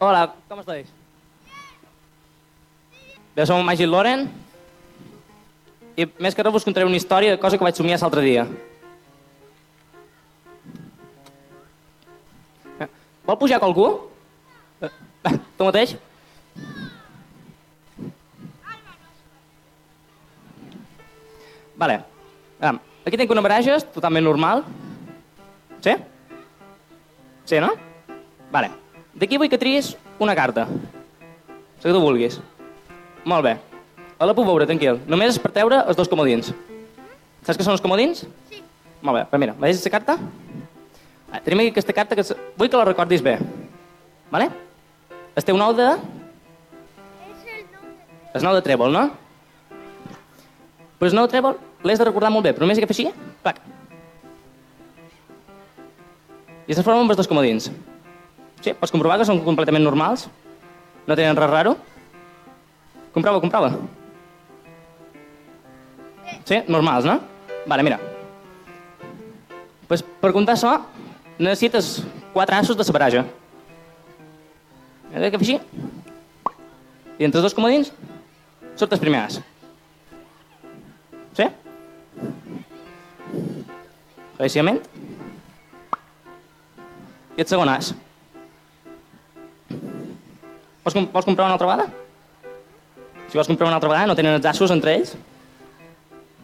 Hola, ¿cómo estáis? Bé, som Magí Loren i més que res vos contaré una història de cosa que vaig somiar l'altre dia. Eh, Vol pujar qualcú? Eh, Va, tu mateix? Vale. Aquí tinc una baraja totalment normal. Sí? Sí, no? Vale. D'aquí vull que triïs una carta. La que tu vulguis. Molt bé. La puc veure, tranquil. Només és per treure els dos comodins. Saps què són els comodins? Sí. Molt bé, però mira, veies aquesta carta? Ah, tenim aquí aquesta carta que vull que la recordis bé. Vale? El teu nou de... És el nom de... El nou de trèvol, no? Però el nou de trèvol l'has de recordar molt bé, però només que fa així, plac. I es transforma amb els dos comodins. Sí, pots comprovar que són completament normals. No tenen res raro. Comprova, comprova. Sí, normals, no? Vale, mira. Pues per comptar això, necessites quatre assos de baraja. Mira que així. I entre els dos comodins surt el primer as. Sí? Claríssimament. I el segon as. Vols, com vols comprar una altra vegada? Si vols comprar una altra vegada, no tenen els assos entre ells?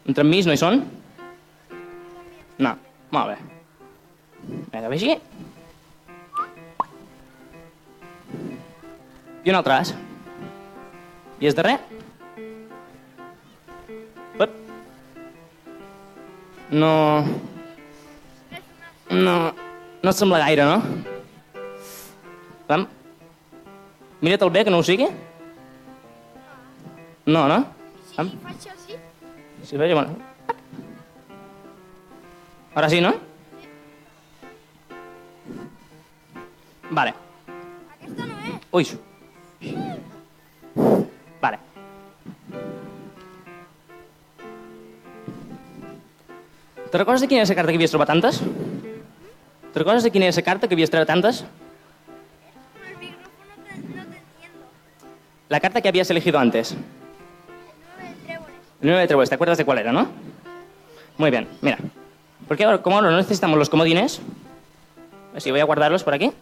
Entre enmig no hi són? No. Molt bé. Vinga, ve així. I un altre as. I és darrer? Ep. No... No... No et sembla gaire, no? Vam? Mira't el bé, que no ho sigui. No, no? Si Vam? faig així, Sí, veia, bueno. Ara sí, no? Vale. aquesta no és. Ui. Vale. Te recordes de quina era la carta que havies trobat tantes? Te recordes de quina era la carta que havies trobat tantes? La carta que habías elegido antes. El nueve de tréboles. 9 de ¿te acuerdas de cuál era, no? Muy bien, mira. Porque ahora, ahora no necesitamos los comodines, así voy a guardarlos por aquí.